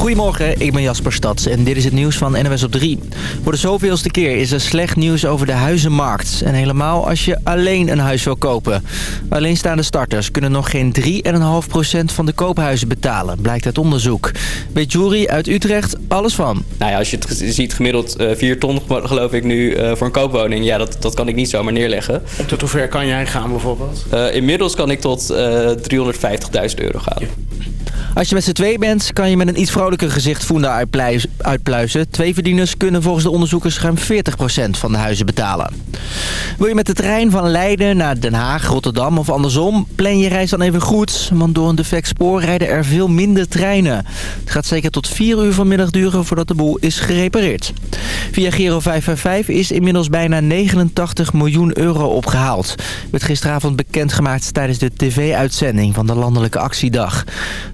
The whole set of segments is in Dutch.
Goedemorgen, ik ben Jasper Stads en dit is het nieuws van NWS op 3. Voor de zoveelste keer is er slecht nieuws over de huizenmarkt. En helemaal als je alleen een huis wil kopen. Alleenstaande starters kunnen nog geen 3,5% van de koophuizen betalen, blijkt uit onderzoek. Weet Jury uit Utrecht alles van. Nou ja, als je het ziet gemiddeld uh, 4 ton geloof ik nu uh, voor een koopwoning. Ja, dat, dat kan ik niet zomaar neerleggen. En tot hoever kan jij gaan bijvoorbeeld? Uh, inmiddels kan ik tot 350.000 euro gaan. Als je met z'n twee bent, kan je met een iets vrolijker gezicht Funda uitpluizen. Twee verdieners kunnen volgens de onderzoekers ruim 40% van de huizen betalen. Wil je met de trein van Leiden naar Den Haag, Rotterdam of andersom? Plan je reis dan even goed, want door een defect spoor rijden er veel minder treinen. Het gaat zeker tot 4 uur vanmiddag duren voordat de boel is gerepareerd. Via Giro 555 is inmiddels bijna 89 miljoen euro opgehaald. Werd gisteravond bekendgemaakt tijdens de tv-uitzending van de Landelijke Actiedag.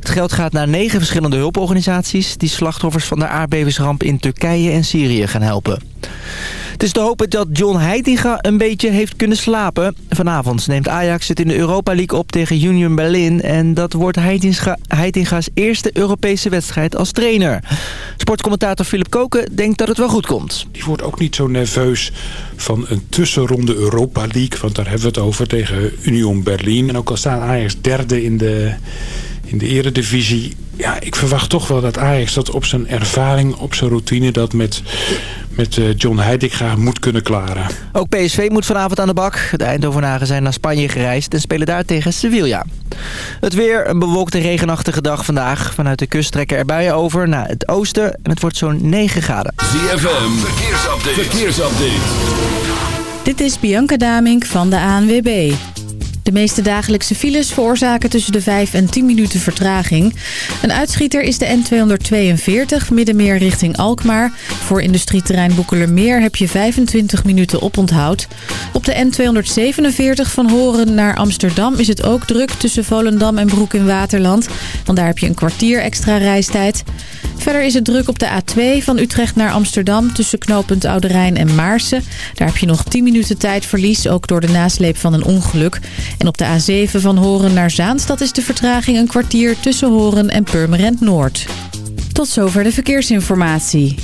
Het geld gaat naar negen verschillende hulporganisaties... die slachtoffers van de aardbevingsramp in Turkije en Syrië gaan helpen. Het is te hopen dat John Heitinga een beetje heeft kunnen slapen. Vanavond neemt Ajax het in de Europa League op tegen Union Berlin. En dat wordt Heitinga, Heitinga's eerste Europese wedstrijd als trainer. Sportcommentator Philip Koken denkt dat het wel goed komt. Die wordt ook niet zo nerveus van een tussenronde Europa League. Want daar hebben we het over tegen Union Berlin. En ook al staat Ajax derde in de in de eredivisie. Ja, ik verwacht toch wel dat Ajax dat op zijn ervaring, op zijn routine... dat met, met eh, John Heidegger moet kunnen klaren. Ook PSV moet vanavond aan de bak. De Eindhovenaren zijn naar Spanje gereisd en spelen daar tegen Sevilla. Het weer, een bewolkte regenachtige dag vandaag. Vanuit de kust trekken er buien over naar het oosten en het wordt zo'n 9 graden. ZFM, verkeersupdate. verkeersupdate. Dit is Bianca Damink van de ANWB. De meeste dagelijkse files veroorzaken tussen de 5 en 10 minuten vertraging. Een uitschieter is de N242, middenmeer richting Alkmaar. Voor industrieterrein Boekelermeer heb je 25 minuten oponthoud. Op de N247 van Horen naar Amsterdam is het ook druk tussen Volendam en Broek in Waterland. Want daar heb je een kwartier extra reistijd. Verder is het druk op de A2 van Utrecht naar Amsterdam tussen knooppunt Oude Rijn en Maarsen. Daar heb je nog 10 minuten tijdverlies, ook door de nasleep van een ongeluk. En op de A7 van Horen naar Zaanstad is de vertraging een kwartier tussen Horen en Purmerend Noord. Tot zover de verkeersinformatie.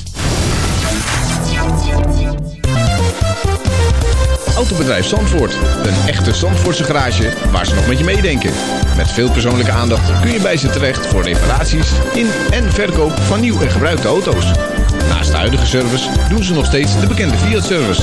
Autobedrijf Zandvoort. Een echte Zandvoortse garage waar ze nog met je meedenken. Met veel persoonlijke aandacht kun je bij ze terecht voor reparaties in en verkoop van nieuw en gebruikte auto's. Naast de huidige service doen ze nog steeds de bekende Fiat-service.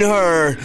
her.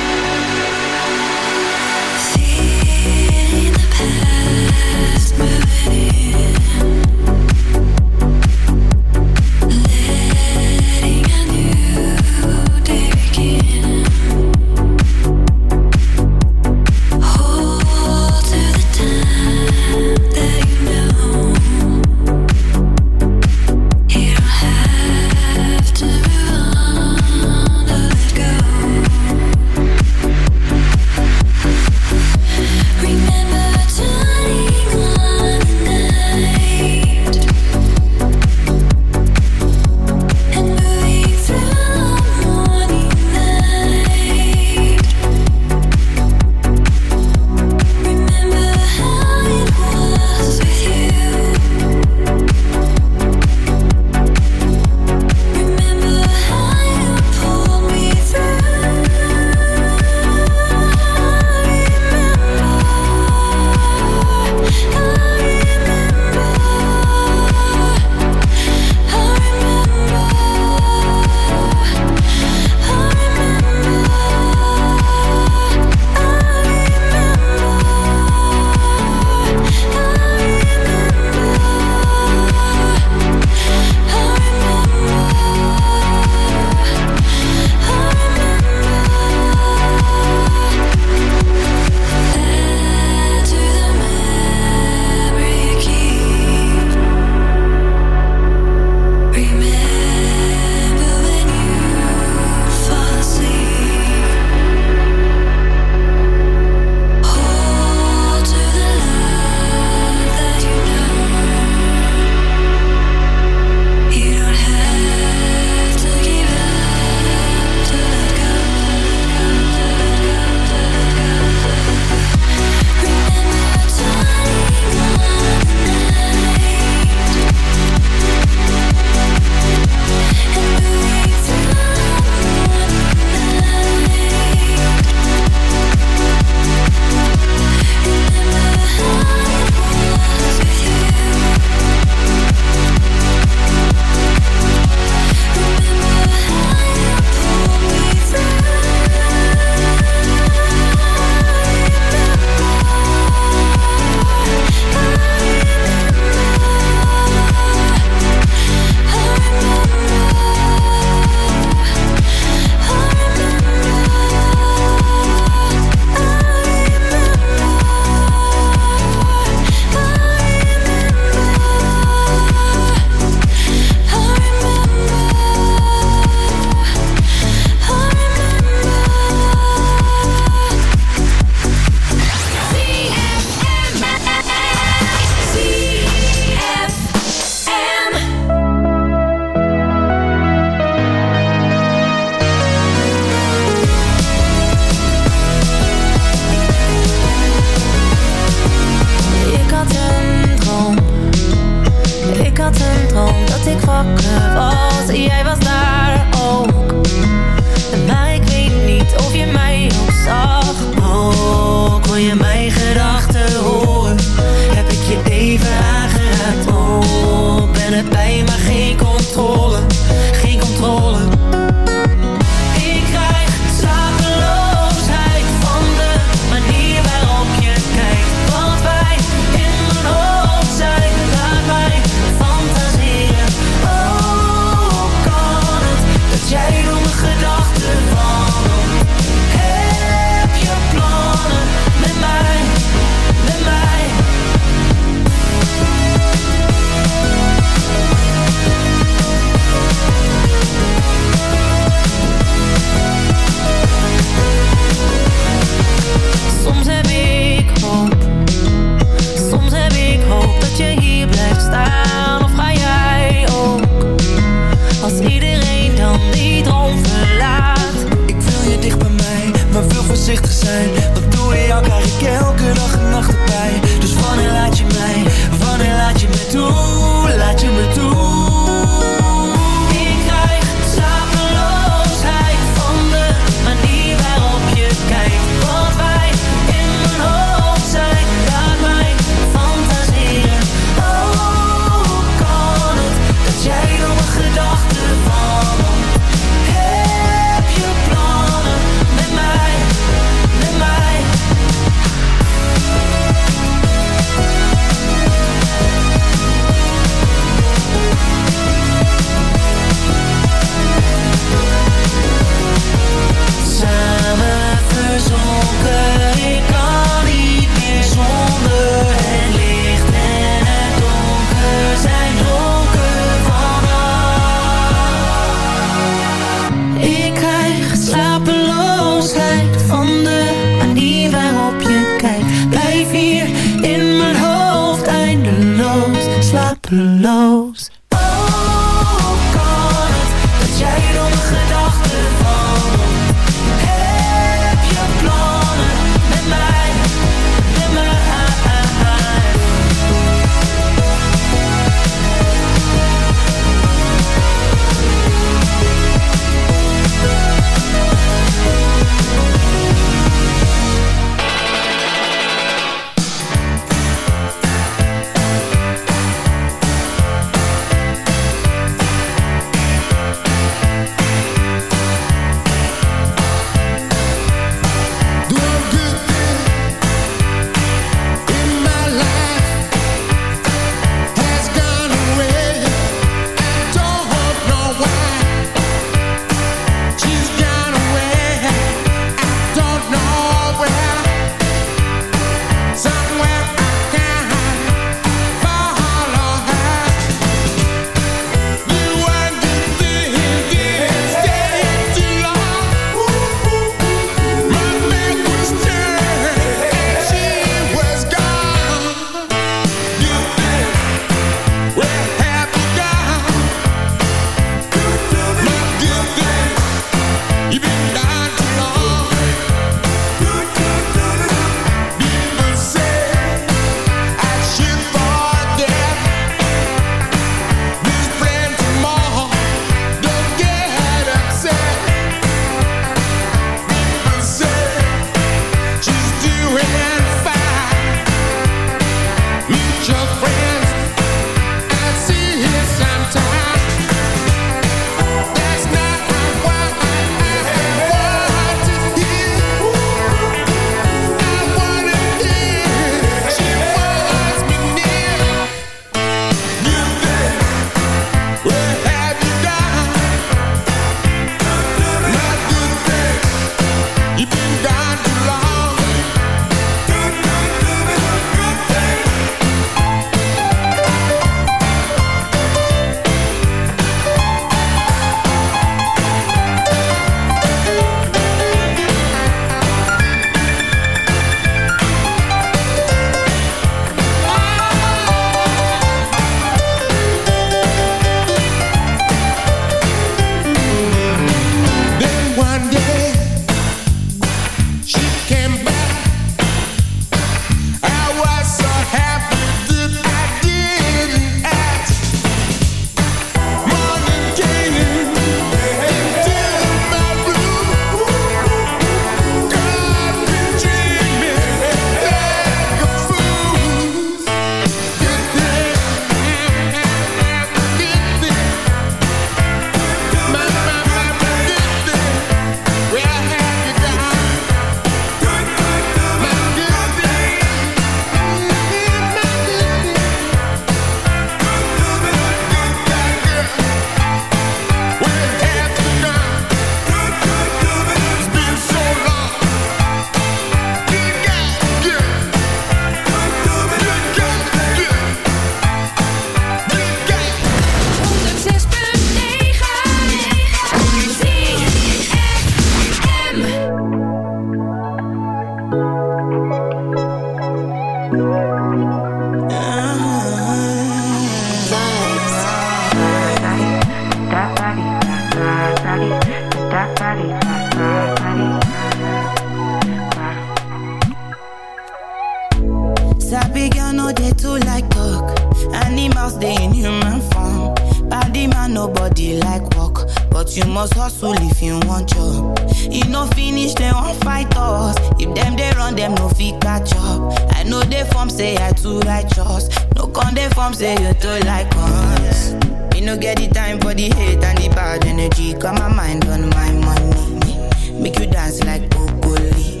say I too righteous. No con they form say you too like us. You no get the time for the hate and the bad energy. Got my mind on my money. Make you dance like broccoli.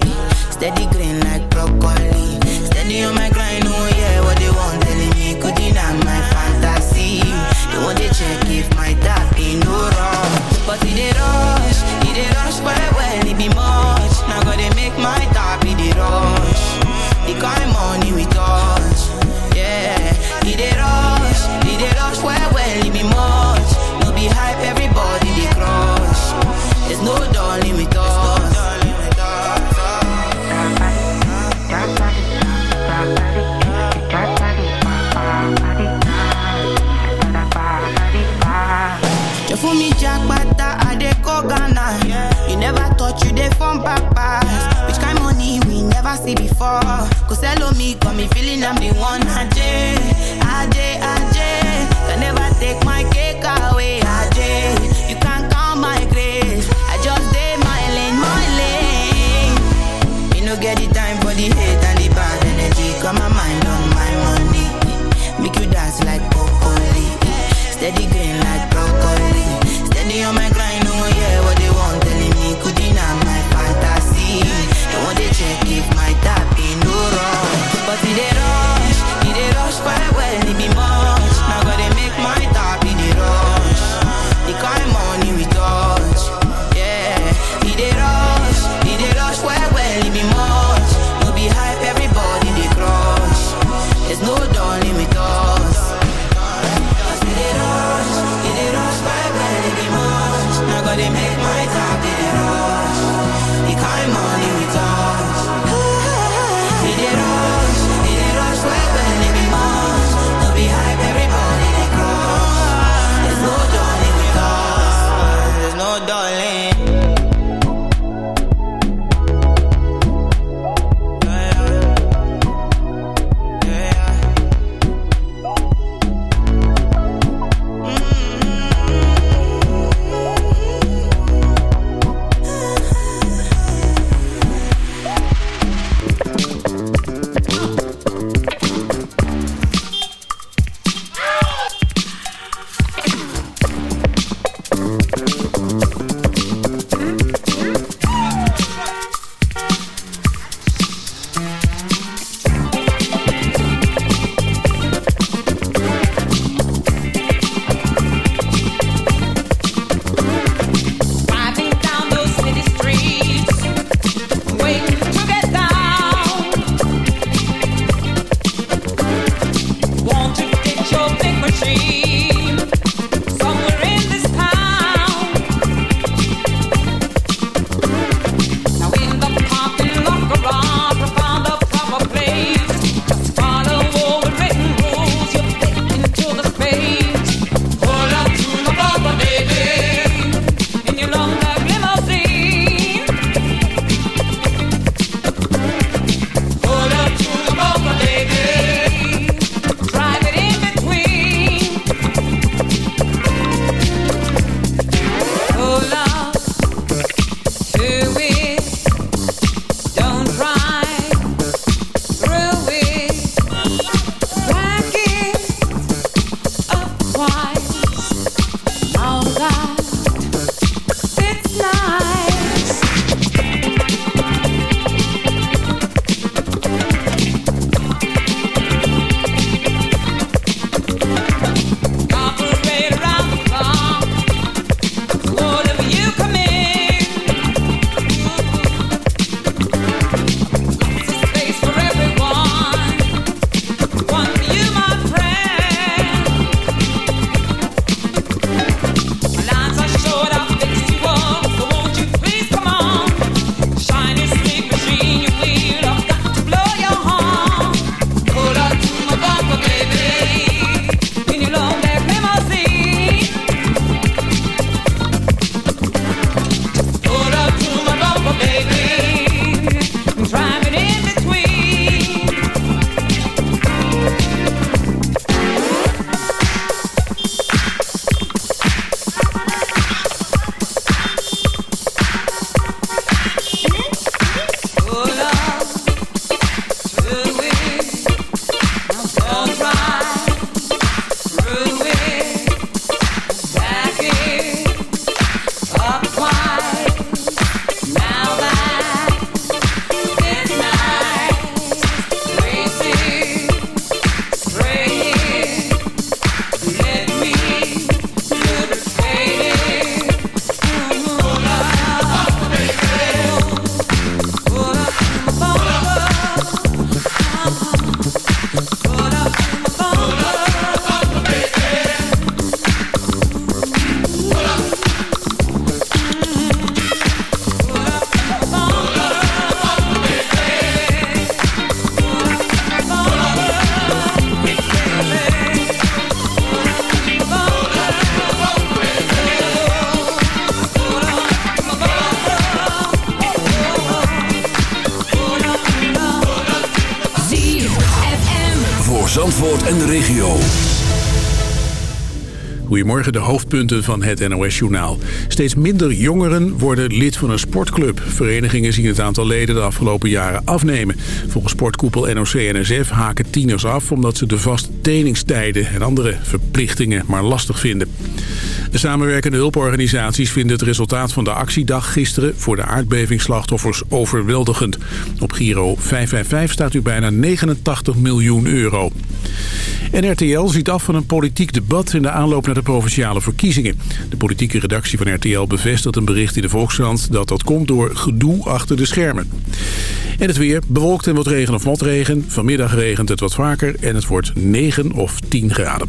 Steady green like broccoli. Steady on my grind, oh yeah, what they want telling me. Could deny my fantasy. They want to check if my dad ain't no wrong. But it wrong. I'm the one Goedemorgen, de hoofdpunten van het NOS-journaal. Steeds minder jongeren worden lid van een sportclub. Verenigingen zien het aantal leden de afgelopen jaren afnemen. Volgens sportkoepel NOC-NSF haken tieners af... omdat ze de vaste trainingstijden en andere verplichtingen maar lastig vinden. De samenwerkende hulporganisaties vinden het resultaat van de actiedag gisteren... voor de aardbevingsslachtoffers overweldigend. Op Giro 555 staat u bijna 89 miljoen euro. En RTL ziet af van een politiek debat in de aanloop naar de provinciale verkiezingen. De politieke redactie van RTL bevestigt een bericht in de Volkskrant dat dat komt door gedoe achter de schermen. En het weer, bewolkt en wat regen of motregen. Vanmiddag regent het wat vaker en het wordt 9 of 10 graden.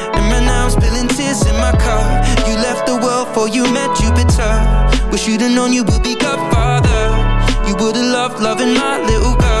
And right now I'm spilling tears in my car. You left the world for you met Jupiter. Wish you'd have known you would be Godfather. You would've loved loving my little girls.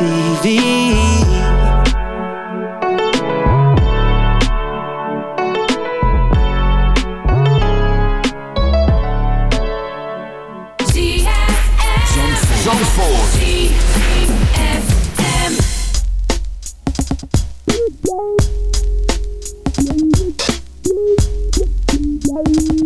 TV. Bye.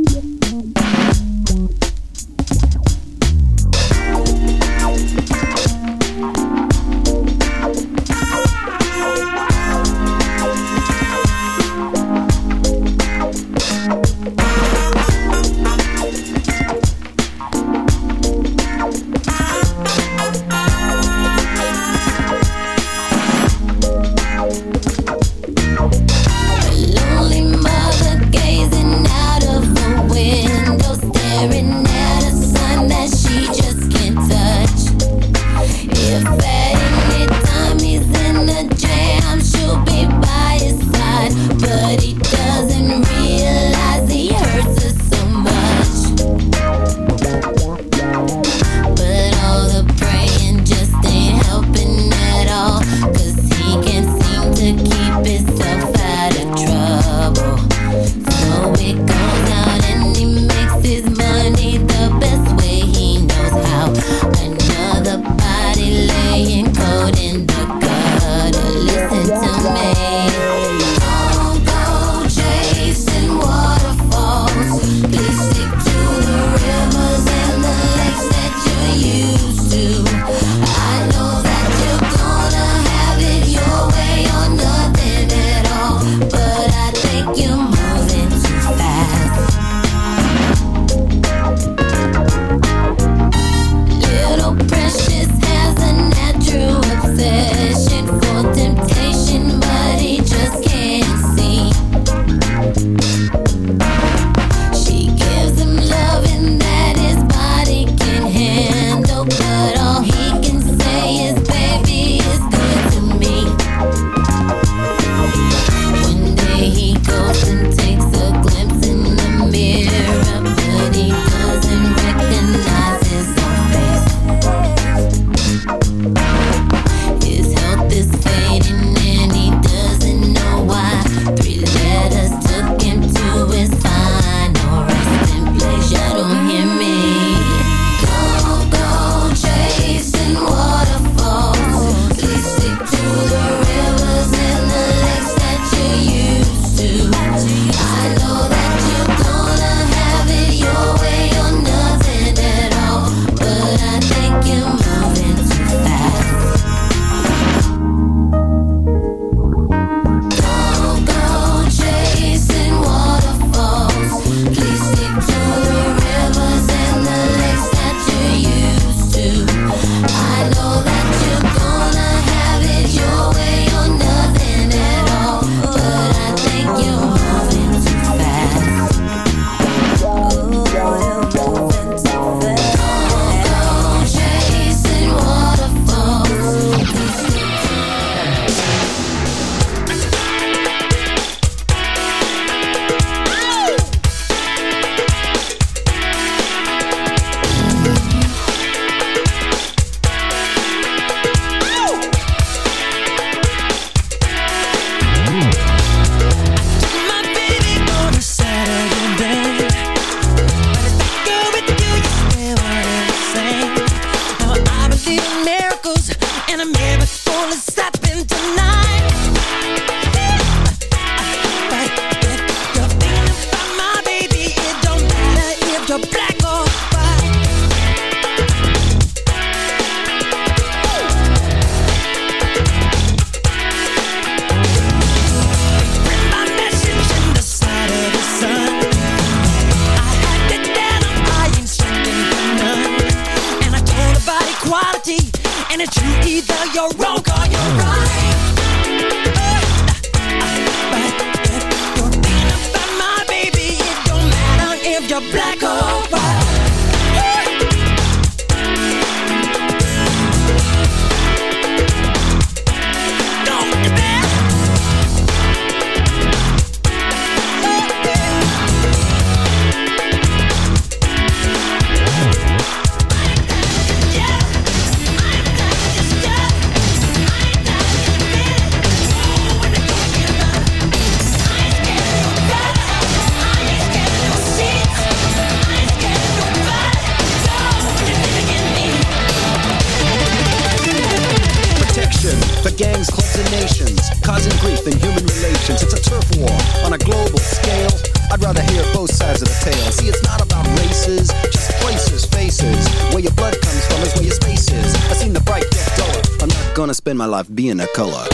spend my life being a color.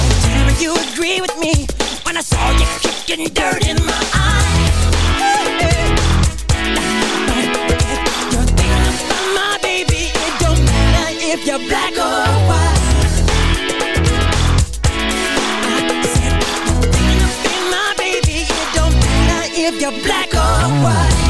You agree with me when I saw you kicking dirt in my eye. You're thinking my baby. It don't matter. If you're black or white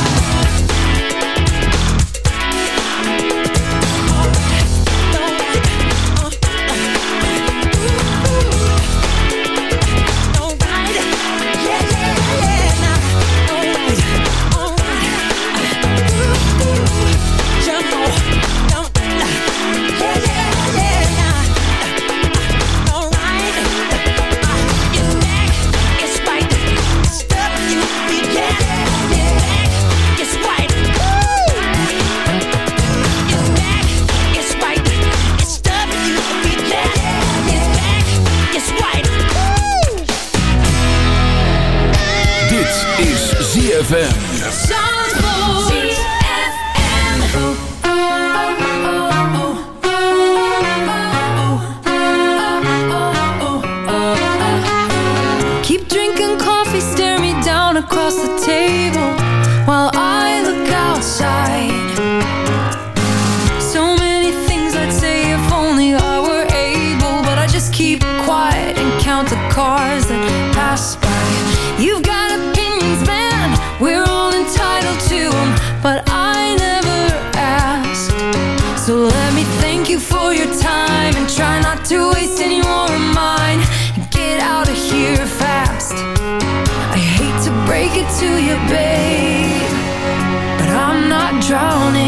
to you, babe. But I'm not drowning.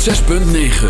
106.9